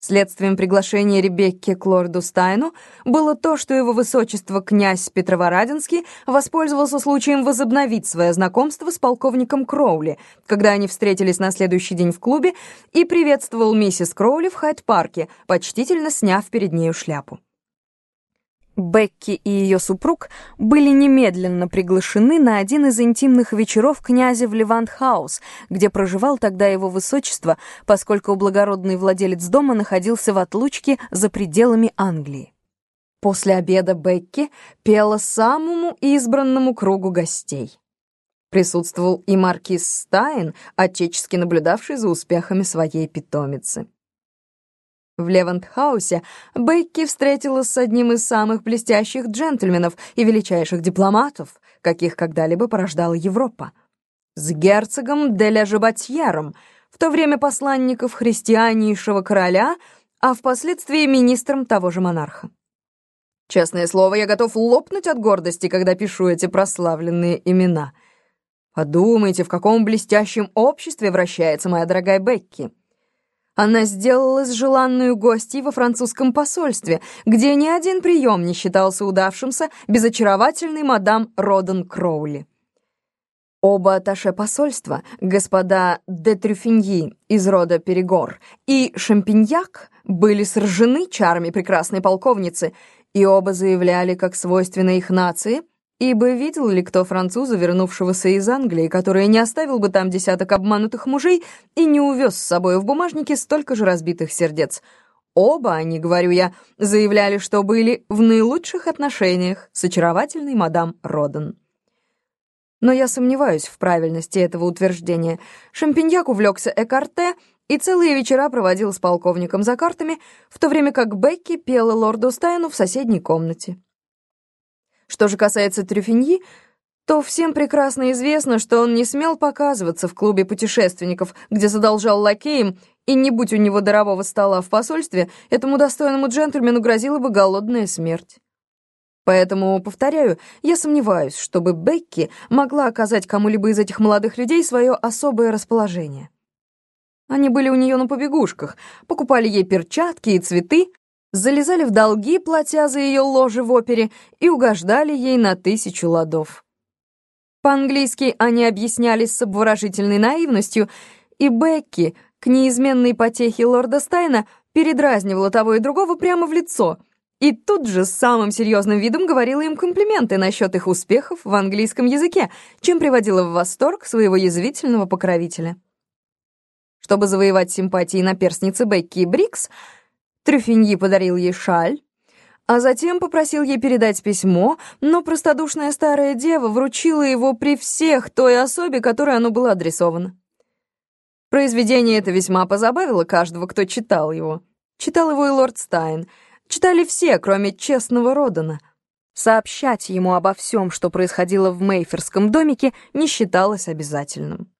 Следствием приглашения Ребекки к лорду Стайну было то, что его высочество князь Петроворадинский воспользовался случаем возобновить свое знакомство с полковником Кроули, когда они встретились на следующий день в клубе, и приветствовал миссис Кроули в Хайд-парке, почтительно сняв перед нею шляпу. Бекки и ее супруг были немедленно приглашены на один из интимных вечеров князя в Левант-хаус, где проживал тогда его высочество, поскольку благородный владелец дома находился в отлучке за пределами Англии. После обеда Бекки пела самому избранному кругу гостей. Присутствовал и маркиз Стайн, отечески наблюдавший за успехами своей питомицы. В Левантхаусе Бекки встретилась с одним из самых блестящих джентльменов и величайших дипломатов, каких когда-либо порождала Европа. С герцогом де ля Жабатьером, в то время посланников христианнейшего короля, а впоследствии министром того же монарха. Честное слово, я готов лопнуть от гордости, когда пишу эти прославленные имена. Подумайте, в каком блестящем обществе вращается моя дорогая Бекки. Она сделалась желанную гостьей во французском посольстве, где ни один прием не считался удавшимся без очаровательной мадам Роден Кроули. Оба атташе посольства, господа де Трюфиньи из рода Перегор и Шампиньяк, были сражены чарами прекрасной полковницы, и оба заявляли, как свойственно их нации — Ибо видел ли кто француза, вернувшегося из Англии, который не оставил бы там десяток обманутых мужей и не увез с собой в бумажнике столько же разбитых сердец? Оба они, говорю я, заявляли, что были в наилучших отношениях с очаровательной мадам Роден. Но я сомневаюсь в правильности этого утверждения. Шампиньяк увлекся Экарте и целые вечера проводил с полковником за картами, в то время как Бекки пела лорду Стайну в соседней комнате. Что же касается Трюфиньи, то всем прекрасно известно, что он не смел показываться в клубе путешественников, где задолжал лакеем, и не будь у него дарового стола в посольстве, этому достойному джентльмену грозила бы голодная смерть. Поэтому, повторяю, я сомневаюсь, чтобы Бекки могла оказать кому-либо из этих молодых людей свое особое расположение. Они были у нее на побегушках, покупали ей перчатки и цветы, залезали в долги, платя за ее ложе в опере, и угождали ей на тысячу ладов. По-английски они объяснялись с обворожительной наивностью, и Бекки, к неизменной потехе лорда Стайна, передразнивала того и другого прямо в лицо, и тут же с самым серьезным видом говорила им комплименты насчет их успехов в английском языке, чем приводила в восторг своего язвительного покровителя. Чтобы завоевать симпатии наперстницы Бекки и Брикс — Трюфиньи подарил ей шаль, а затем попросил ей передать письмо, но простодушная старая дева вручила его при всех той особе, которой оно было адресовано. Произведение это весьма позабавило каждого, кто читал его. Читал его и лорд Стайн. Читали все, кроме честного Родана. Сообщать ему обо всем, что происходило в Мейферском домике, не считалось обязательным.